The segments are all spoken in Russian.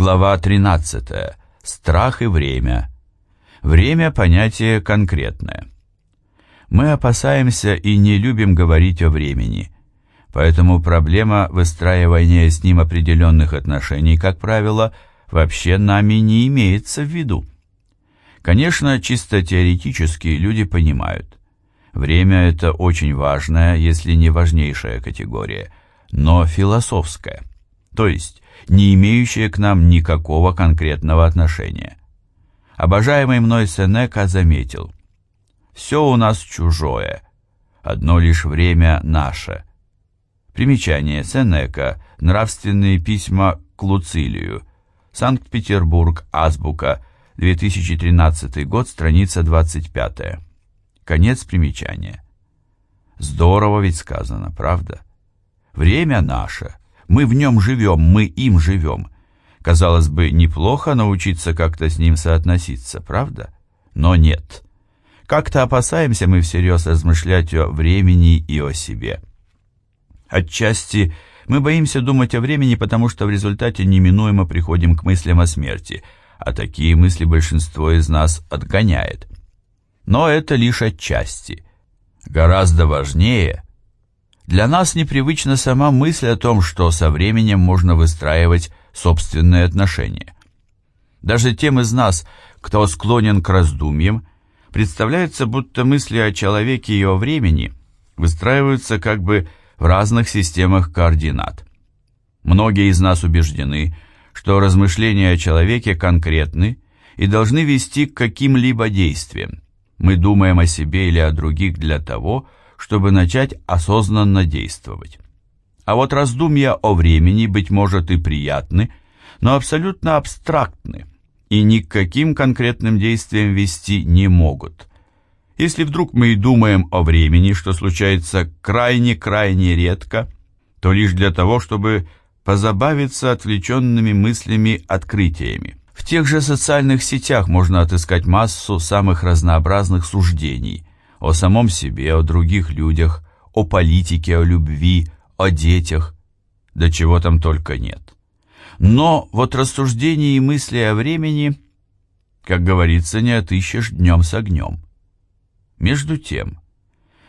Глава 13. Страх и время. Время – понятие конкретное. Мы опасаемся и не любим говорить о времени, поэтому проблема выстраивания с ним определенных отношений, как правило, вообще нами не имеется в виду. Конечно, чисто теоретически люди понимают, время – это очень важная, если не важнейшая категория, но философская, то есть не имеющая к нам никакого конкретного отношения. Обожаемый мной Сенека заметил, «Все у нас чужое, одно лишь время наше». Примечание Сенека, нравственные письма к Луцилию, Санкт-Петербург, Азбука, 2013 год, страница 25. Конец примечания. Здорово ведь сказано, правда? Время наше, мы в нем живем, мы им живем. Казалось бы, неплохо научиться как-то с ним соотноситься, правда? Но нет. Как-то опасаемся мы всерьез размышлять о времени и о себе. Отчасти мы боимся думать о времени, потому что в результате неминуемо приходим к мыслям о смерти, а такие мысли большинство из нас отгоняет. Но это лишь отчасти. Гораздо важнее – для нас непривычна сама мысль о том, что со временем можно выстраивать собственные отношения. Даже тем из нас, кто склонен к раздумьям, представляется, будто мысли о человеке и о времени выстраиваются как бы в разных системах координат. Многие из нас убеждены, что размышления о человеке конкретны и должны вести к каким-либо действиям. Мы думаем о себе или о других для того, чтобы начать осознанно действовать. А вот раздумья о времени, быть может, и приятны, но абсолютно абстрактны и ни к каким конкретным действиям вести не могут. Если вдруг мы и думаем о времени, что случается крайне-крайне редко, то лишь для того, чтобы позабавиться отвлеченными мыслями-открытиями. В тех же социальных сетях можно отыскать массу самых разнообразных суждений, о самом себе, о других людях, о политике, о любви, о детях, да чего там только нет. Но вот рассуждений и мысли о времени, как говорится, не отыщешь днем с огнем. Между тем,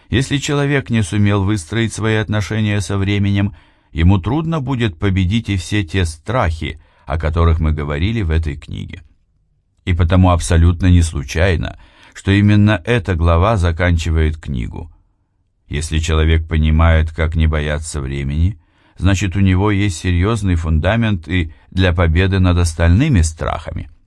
если человек не сумел выстроить свои отношения со временем, ему трудно будет победить и все те страхи, о которых мы говорили в этой книге. И потому абсолютно не случайно – что именно эта глава заканчивает книгу. Если человек понимает, как не бояться времени, значит у него есть серьезный фундамент и для победы над остальными страхами –